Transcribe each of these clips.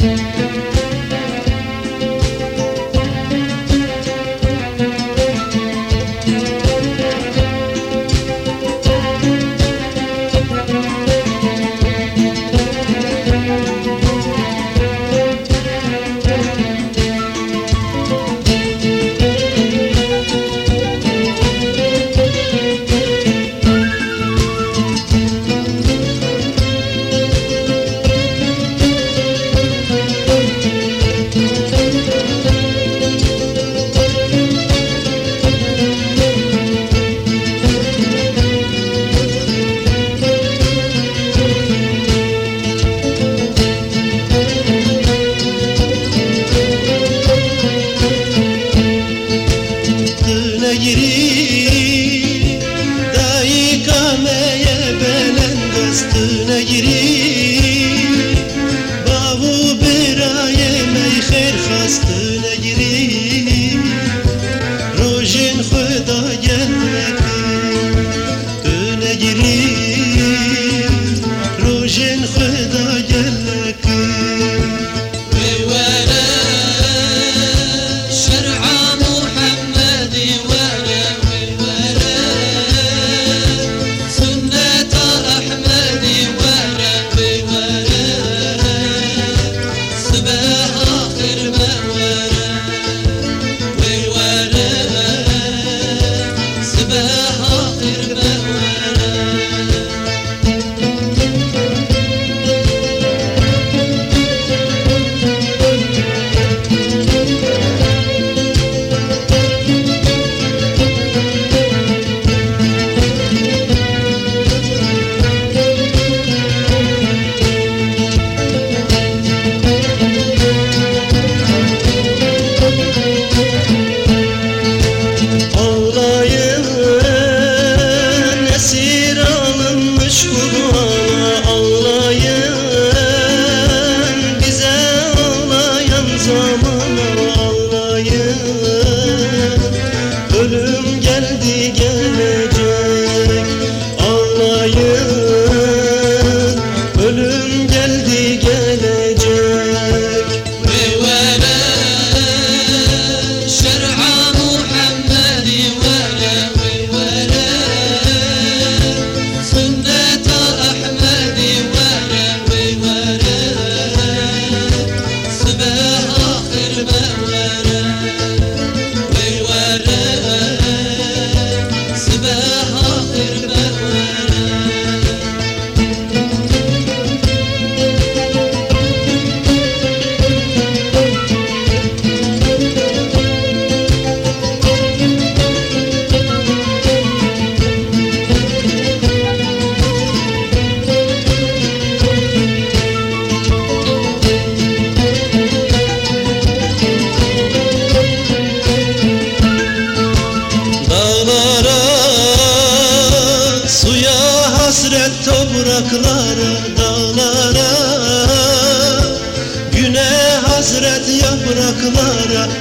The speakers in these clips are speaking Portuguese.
Música Gözüne girip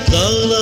the